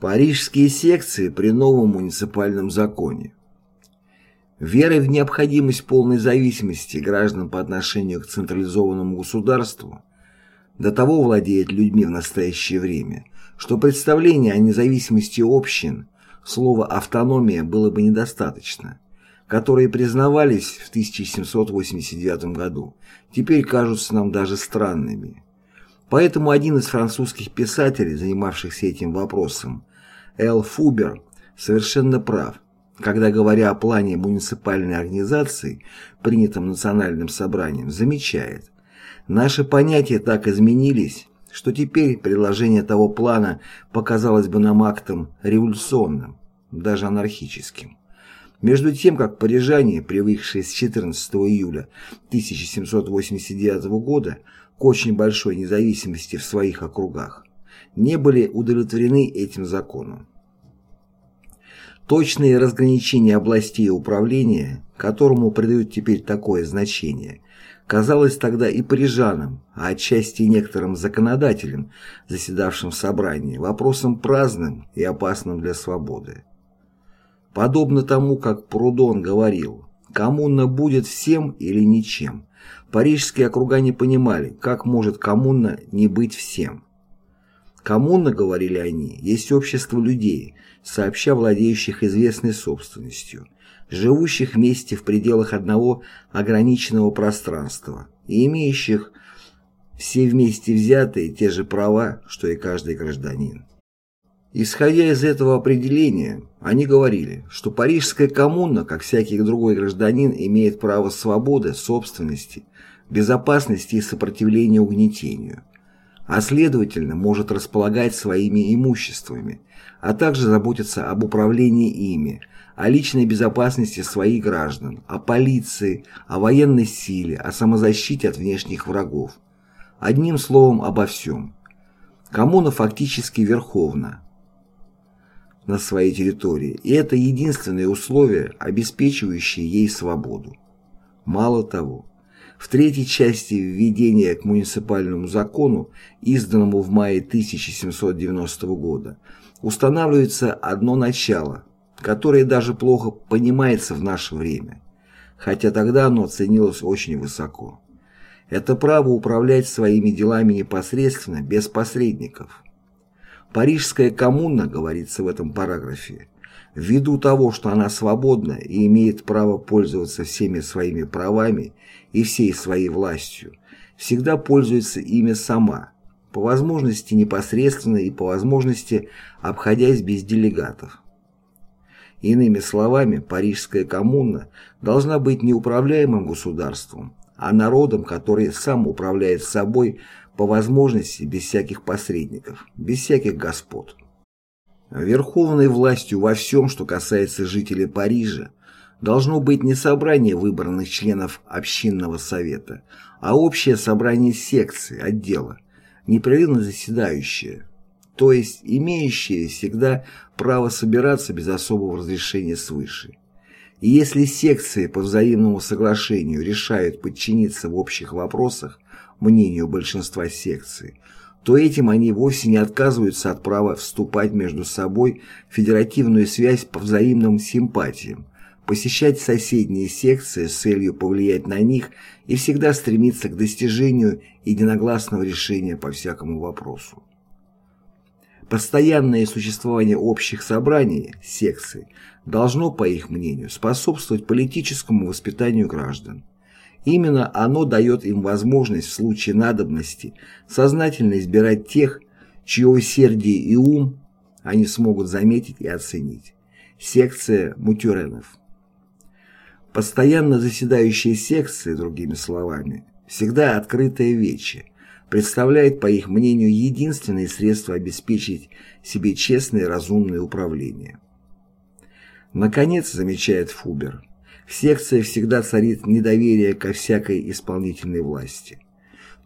Парижские секции при новом муниципальном законе. Верой в необходимость полной зависимости граждан по отношению к централизованному государству до того владеет людьми в настоящее время, что представление о независимости общин, слова «автономия» было бы недостаточно, которые признавались в 1789 году, теперь кажутся нам даже странными. Поэтому один из французских писателей, занимавшихся этим вопросом, Эл Фубер, совершенно прав, когда, говоря о плане муниципальной организации, принятом национальным собранием, замечает, наши понятия так изменились, что теперь предложение того плана показалось бы нам актом революционным, даже анархическим. Между тем, как парижане, привыкшие с 14 июля 1789 года к очень большой независимости в своих округах, не были удовлетворены этим законом. Точные разграничения областей управления, которому придают теперь такое значение, казалось тогда и парижанам, а отчасти и некоторым законодателям, заседавшим в собрании, вопросом праздным и опасным для свободы. Подобно тому, как Прудон говорил, коммуна будет всем или ничем, парижские округа не понимали, как может коммуна не быть всем. Коммуна, говорили они, есть общество людей, сообща владеющих известной собственностью, живущих вместе в пределах одного ограниченного пространства и имеющих все вместе взятые те же права, что и каждый гражданин. Исходя из этого определения, они говорили, что парижская коммуна, как всякий другой гражданин, имеет право свободы, собственности, безопасности и сопротивления угнетению, а следовательно может располагать своими имуществами, а также заботиться об управлении ими, о личной безопасности своих граждан, о полиции, о военной силе, о самозащите от внешних врагов. Одним словом, обо всем. Коммуна фактически верховна, на своей территории, и это единственное условие, обеспечивающее ей свободу. Мало того, в третьей части введения к муниципальному закону, изданному в мае 1790 года, устанавливается одно начало, которое даже плохо понимается в наше время, хотя тогда оно ценилось очень высоко. Это право управлять своими делами непосредственно, без посредников – Парижская коммуна, говорится в этом параграфе, ввиду того, что она свободна и имеет право пользоваться всеми своими правами и всей своей властью, всегда пользуется ими сама, по возможности непосредственно и по возможности обходясь без делегатов. Иными словами, Парижская коммуна должна быть не управляемым государством, а народом, который сам управляет собой по возможности без всяких посредников, без всяких господ. Верховной властью во всем, что касается жителей Парижа, должно быть не собрание выбранных членов общинного совета, а общее собрание секции, отдела, непрерывно заседающее, то есть имеющее всегда право собираться без особого разрешения свыше. И если секции по взаимному соглашению решают подчиниться в общих вопросах мнению большинства секций, то этим они вовсе не отказываются от права вступать между собой в федеративную связь по взаимным симпатиям, посещать соседние секции с целью повлиять на них и всегда стремиться к достижению единогласного решения по всякому вопросу. Постоянное существование общих собраний, секций, должно, по их мнению, способствовать политическому воспитанию граждан. Именно оно дает им возможность в случае надобности сознательно избирать тех, чье усердие и ум они смогут заметить и оценить. Секция Мутюренов. Постоянно заседающие секции, другими словами, всегда открытая вече, представляет, по их мнению, единственное средство обеспечить себе честное и разумное управление. Наконец, замечает Фубер, в секции всегда царит недоверие ко всякой исполнительной власти.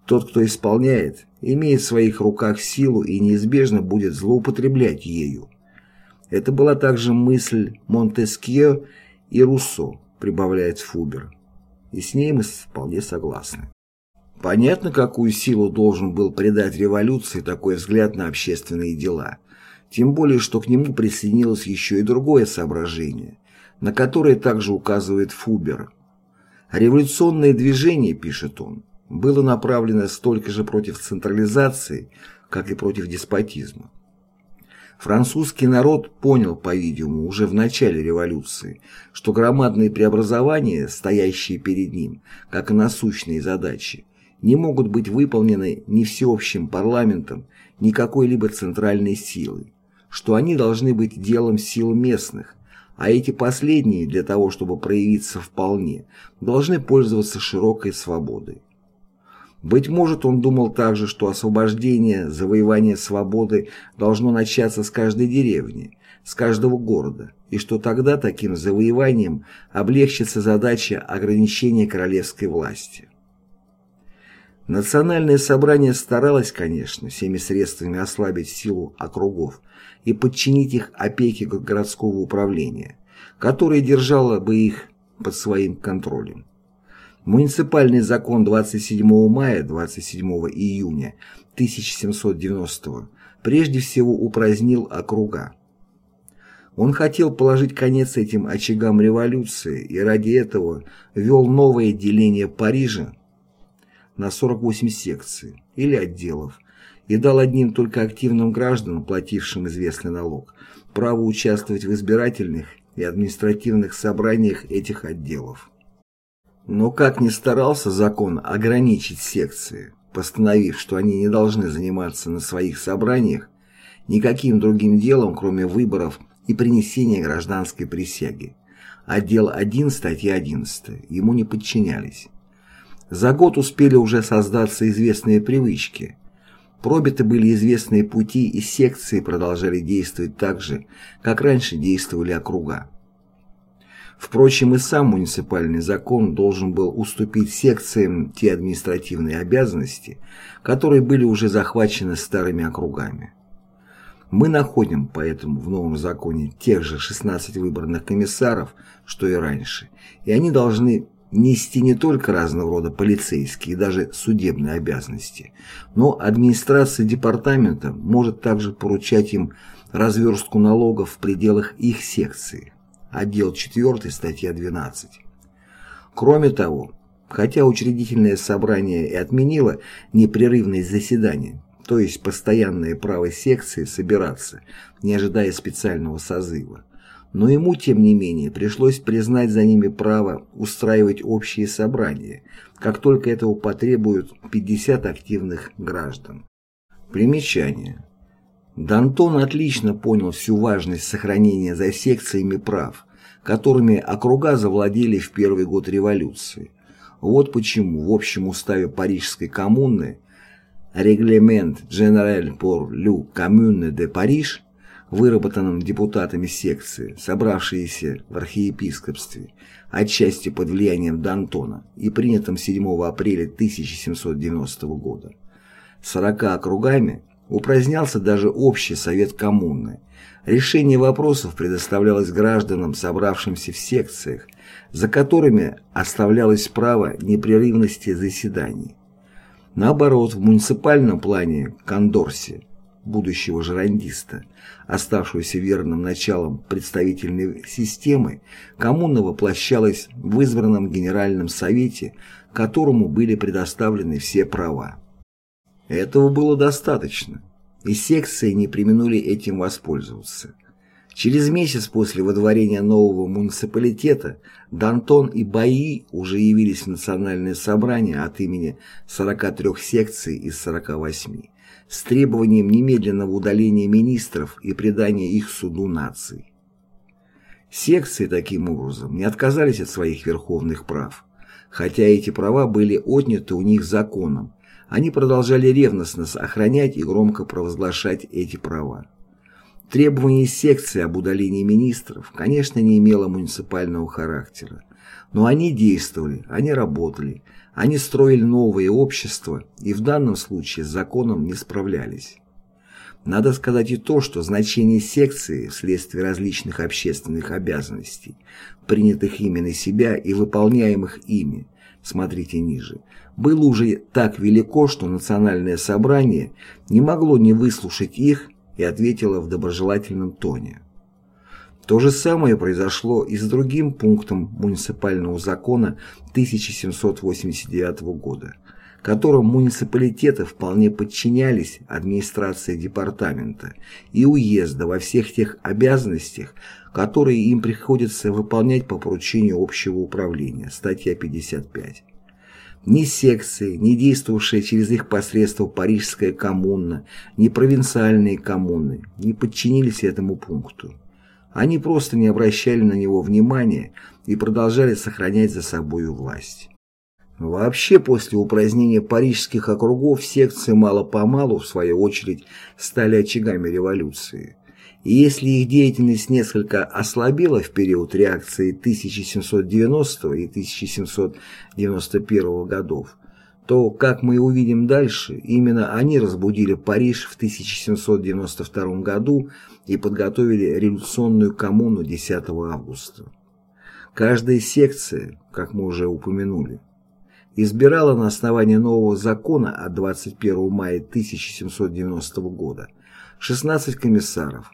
Тот, кто исполняет, имеет в своих руках силу и неизбежно будет злоупотреблять ею. Это была также мысль Монтескье и Руссо, прибавляет Фубер. И с ней мы вполне согласны. Понятно, какую силу должен был придать революции такой взгляд на общественные дела. Тем более, что к нему присоединилось еще и другое соображение, на которое также указывает Фубер. Революционное движение, пишет он, было направлено столько же против централизации, как и против деспотизма. Французский народ понял, по-видимому, уже в начале революции, что громадные преобразования, стоящие перед ним, как и насущные задачи, не могут быть выполнены ни всеобщим парламентом, ни какой-либо центральной силой, что они должны быть делом сил местных, а эти последние, для того чтобы проявиться вполне, должны пользоваться широкой свободой. Быть может, он думал также, что освобождение, завоевание свободы должно начаться с каждой деревни, с каждого города, и что тогда таким завоеванием облегчится задача ограничения королевской власти. Национальное собрание старалось, конечно, всеми средствами ослабить силу округов и подчинить их опеке городского управления, которое держало бы их под своим контролем. Муниципальный закон 27 мая 27 июня 1790 прежде всего упразднил округа. Он хотел положить конец этим очагам революции и ради этого ввел новое деление Парижа на 48 секций или отделов и дал одним только активным гражданам, платившим известный налог, право участвовать в избирательных и административных собраниях этих отделов. Но как ни старался закон ограничить секции, постановив, что они не должны заниматься на своих собраниях никаким другим делом, кроме выборов и принесения гражданской присяги, отдел 1 статья 11 ему не подчинялись. За год успели уже создаться известные привычки. Пробиты были известные пути и секции продолжали действовать так же, как раньше действовали округа. Впрочем, и сам муниципальный закон должен был уступить секциям те административные обязанности, которые были уже захвачены старыми округами. Мы находим поэтому в новом законе тех же 16 выборных комиссаров, что и раньше, и они должны нести не только разного рода полицейские и даже судебные обязанности, но администрация департамента может также поручать им разверстку налогов в пределах их секции отдел 4, статья 12. Кроме того, хотя учредительное собрание и отменило непрерывность заседания, то есть постоянное право секции собираться, не ожидая специального созыва, но ему, тем не менее, пришлось признать за ними право устраивать общие собрания, как только этого потребуют 50 активных граждан. Примечание. Дантон отлично понял всю важность сохранения за секциями прав, которыми округа завладели в первый год революции. Вот почему в общем уставе Парижской коммуны «Регламент Général pour le Commune de Paris», выработанном депутатами секции, собравшиеся в архиепископстве, отчасти под влиянием Д'Антона и принятым 7 апреля 1790 года, 40 округами упразднялся даже общий совет коммуны. Решение вопросов предоставлялось гражданам, собравшимся в секциях, за которыми оставлялось право непрерывности заседаний. Наоборот, в муниципальном плане Кондорси, будущего жерандиста, оставшегося верным началом представительной системы, коммуна воплощалась в избранном Генеральном Совете, которому были предоставлены все права. Этого было достаточно, и секции не применули этим воспользоваться. Через месяц после водворения нового муниципалитета Дантон и Баи уже явились в национальное собрание от имени 43 секций из 48 с требованием немедленного удаления министров и предания их суду наций. Секции таким образом не отказались от своих верховных прав, хотя эти права были отняты у них законом, они продолжали ревностно охранять и громко провозглашать эти права. Требование секции об удалении министров, конечно, не имело муниципального характера, но они действовали, они работали, они строили новые общества и в данном случае с законом не справлялись. Надо сказать и то, что значение секции вследствие различных общественных обязанностей, принятых ими на себя и выполняемых ими, смотрите ниже, было уже так велико, что национальное собрание не могло не выслушать их и ответила в доброжелательном тоне. То же самое произошло и с другим пунктом муниципального закона 1789 года, которым муниципалитеты вполне подчинялись администрации департамента и уезда во всех тех обязанностях, которые им приходится выполнять по поручению общего управления, статья 55. Ни секции, ни действовавшая через их посредство Парижская коммуна, ни провинциальные коммуны не подчинились этому пункту. Они просто не обращали на него внимания и продолжали сохранять за собою власть. Вообще, после упразднения парижских округов секции мало-помалу, в свою очередь, стали очагами революции. И если их деятельность несколько ослабела в период реакции 1790 и 1791 годов, то, как мы увидим дальше, именно они разбудили Париж в 1792 году и подготовили революционную коммуну 10 августа. Каждая секция, как мы уже упомянули, избирала на основании нового закона от 21 мая 1790 года 16 комиссаров,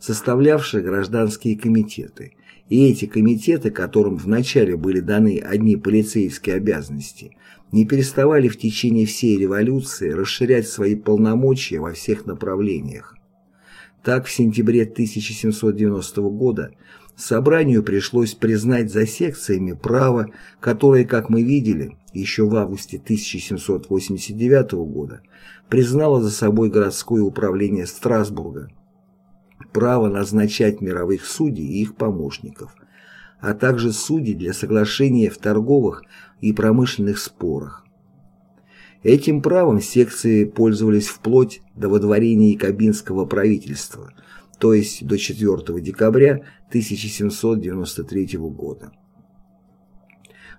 составлявших гражданские комитеты, и эти комитеты, которым вначале были даны одни полицейские обязанности, не переставали в течение всей революции расширять свои полномочия во всех направлениях. Так, в сентябре 1790 года собранию пришлось признать за секциями право, которое, как мы видели, еще в августе 1789 года признало за собой городское управление Страсбурга, право назначать мировых судей и их помощников, а также судей для соглашения в торговых и промышленных спорах. Этим правом секции пользовались вплоть до водворения Якобинского правительства, то есть до 4 декабря 1793 года.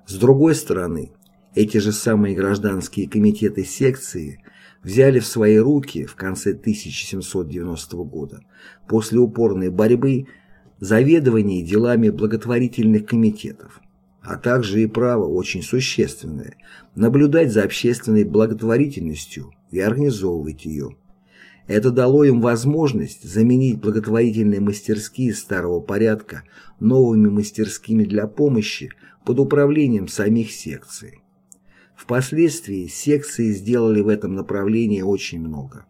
С другой стороны, эти же самые гражданские комитеты секции взяли в свои руки в конце 1790 года, после упорной борьбы, заведование делами благотворительных комитетов, а также и право очень существенное – наблюдать за общественной благотворительностью и организовывать ее. Это дало им возможность заменить благотворительные мастерские старого порядка новыми мастерскими для помощи под управлением самих секций. Впоследствии секции сделали в этом направлении очень много.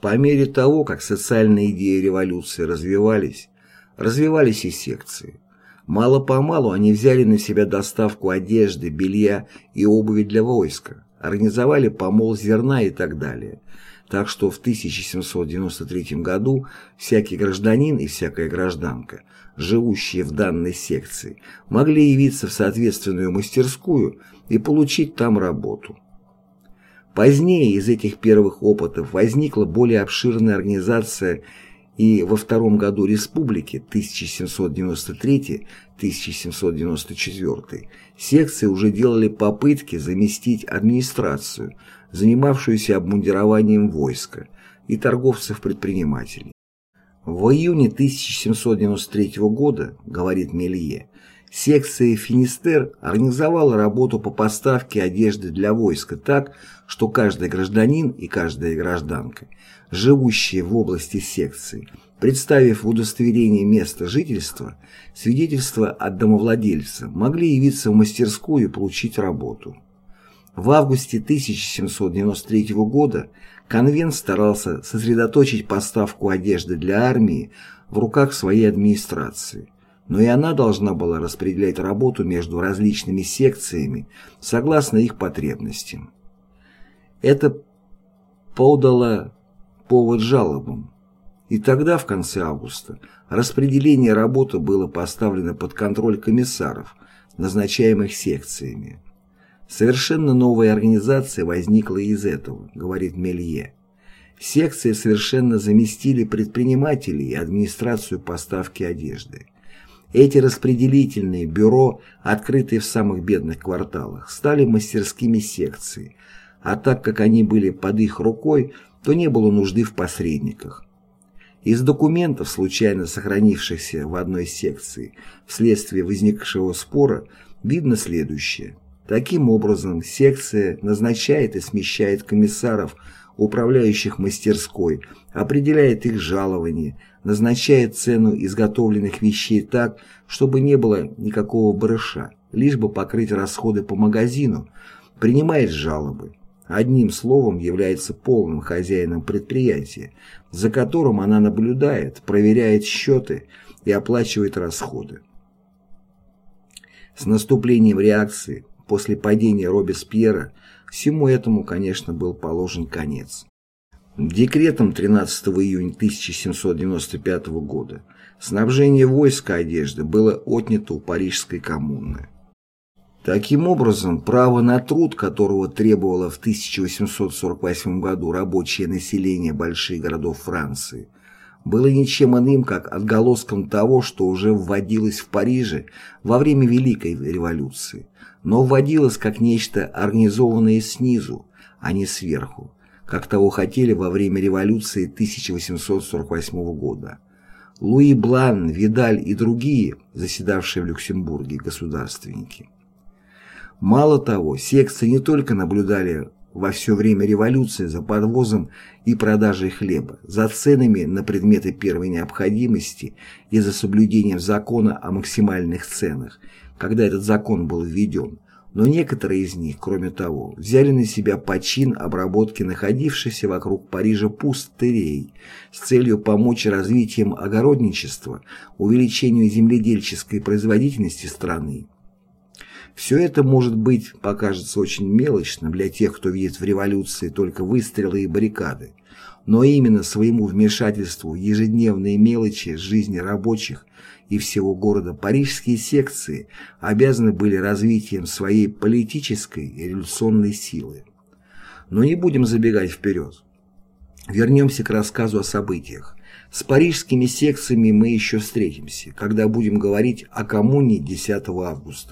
По мере того, как социальные идеи революции развивались, развивались и секции. Мало-помалу они взяли на себя доставку одежды, белья и обуви для войска, организовали помол зерна и так далее. Так что в 1793 году всякий гражданин и всякая гражданка, живущие в данной секции, могли явиться в соответственную мастерскую – и получить там работу. Позднее из этих первых опытов возникла более обширная организация и во втором году республики 1793-1794 секции уже делали попытки заместить администрацию, занимавшуюся обмундированием войска и торговцев-предпринимателей. В июне 1793 года, говорит Мелье, Секция «Финистер» организовала работу по поставке одежды для войска так, что каждый гражданин и каждая гражданка, живущие в области секции, представив в удостоверении места жительства свидетельство от домовладельца, могли явиться в мастерскую и получить работу. В августе 1793 года конвент старался сосредоточить поставку одежды для армии в руках своей администрации – но и она должна была распределять работу между различными секциями согласно их потребностям. Это подало повод жалобам. И тогда, в конце августа, распределение работы было поставлено под контроль комиссаров, назначаемых секциями. Совершенно новая организация возникла из этого, говорит Мелье. Секции совершенно заместили предпринимателей и администрацию поставки одежды. Эти распределительные бюро, открытые в самых бедных кварталах, стали мастерскими секций, а так как они были под их рукой, то не было нужды в посредниках. Из документов, случайно сохранившихся в одной секции вследствие возникшего спора, видно следующее. Таким образом, секция назначает и смещает комиссаров управляющих мастерской, определяет их жалование, назначает цену изготовленных вещей так, чтобы не было никакого барыша, лишь бы покрыть расходы по магазину, принимает жалобы. Одним словом, является полным хозяином предприятия, за которым она наблюдает, проверяет счеты и оплачивает расходы. С наступлением реакции, после падения Робеспьера, всему этому, конечно, был положен конец. Декретом 13 июня 1795 года снабжение войска одежды было отнято у Парижской коммуны. Таким образом, право на труд, которого требовало в 1848 году рабочее население больших городов Франции, было ничем иным, как отголоском того, что уже вводилось в Париже во время Великой революции, но вводилось как нечто организованное снизу, а не сверху, как того хотели во время революции 1848 года. Луи Блан, Видаль и другие, заседавшие в Люксембурге государственники. Мало того, секции не только наблюдали во все время революции за подвозом и продажей хлеба, за ценами на предметы первой необходимости и за соблюдением закона о максимальных ценах, когда этот закон был введен, но некоторые из них, кроме того, взяли на себя почин обработки находившихся вокруг Парижа пустырей с целью помочь развитием огородничества, увеличению земледельческой производительности страны все это, может быть, покажется очень мелочным для тех, кто видит в революции только выстрелы и баррикады, но именно своему вмешательству ежедневные мелочи жизни рабочих и всего города парижские секции обязаны были развитием своей политической и революционной силы. Но не будем забегать вперед. Вернемся к рассказу о событиях. С парижскими секциями мы еще встретимся, когда будем говорить о коммуне 10 августа.